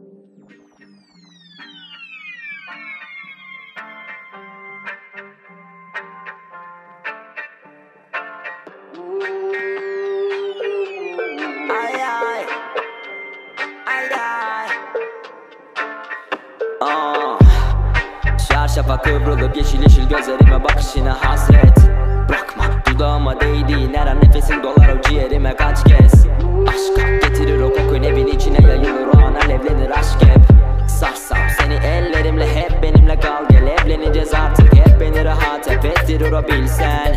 Aa, Şarşafa kıvrılıp yeşil yeşil gözlerime bakışına hasret. Bırakma dudağıma değdiğin her an nefesin dolar o ciğerime kaç kez. Aşka getirir o kokun evin içine yayılır o alevlenir aşk hep Sarsam seni ellerimle hep benimle kal. Gel evleneceğiz artık. Hep beni rahat hep ettirir o bilsen.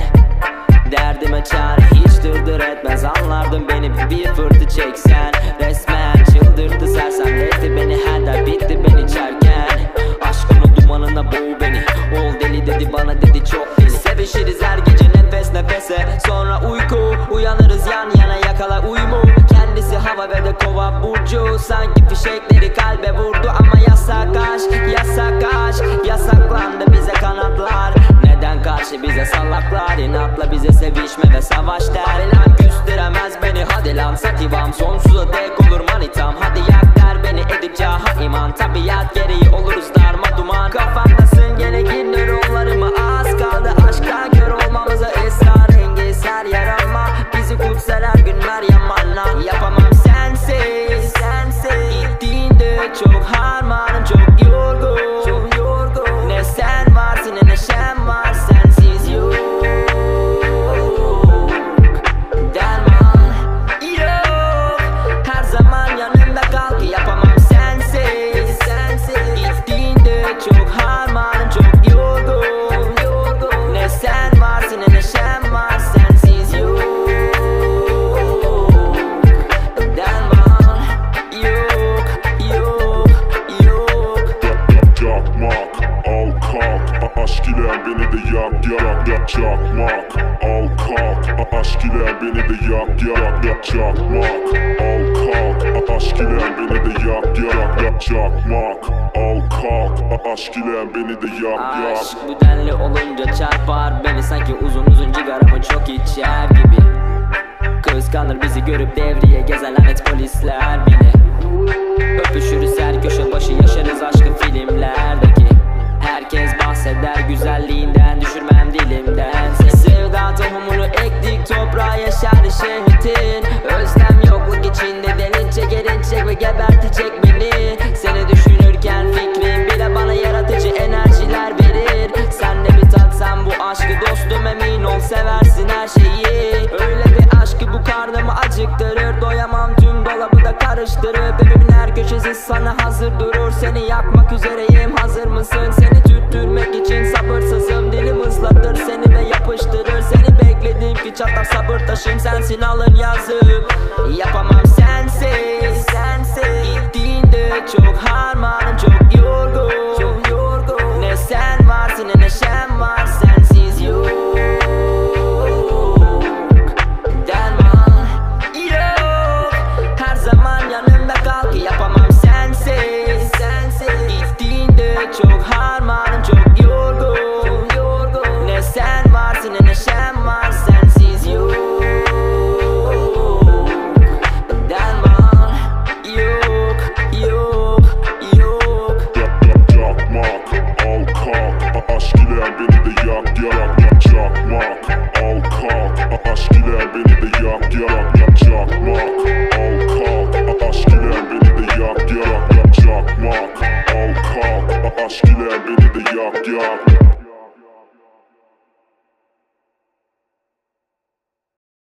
Derdime çare hiç dırdır etmez. Anlardın beni bir fırtı çeksen. Resmen çıldırdı sersemletti beni her der bitti ben içerken Aşkın o dumanına boğ beni. Ol deli dedi bana dedi çok deli. Sevişiriz her gece nefes nefese. Sonra uyku uyanırız yan yana yakala uyumu hava ve de kova. Burcu Sanki fişekleri kalbe vurdu ama yasak aşk Yasak aşk. Yasaklandı bize kanatlar. Neden karşı bize salaklar? İnatla bize sevişme ve savaş der. Lan küstüremez beni. Hadi lan sativam Sonsuza ile beni de yak yak yak Çakmak, al kalk Aşk ile beni de yak yak yak Çakmak, al kalk Aşk ile beni de yak yak yak Çakmak, al kalk Aşk ile beni de yak yak Aşk bu denli olunca çarpar beni. Sanki uzun uzun cigaramı çok içer gibi. Kıskanır bizi görüp devriye gezen lanet polisler beni emin ol seversin her şeyi. Öyle bir aşk ki bu karnımı acıktırır. Doyamam tüm dolabı da karıştırıp Evimin her köşesi sana hazır durur. Seni yakmak üzereyim hazır mısın? Seni tüttürmek için sabırsızım. Dilim ıslatır seni ve yapıştırır. Seni bekledim ki çatlar sabır taşım. Sensin alın yazım Yapamam Aşk beni de yak yak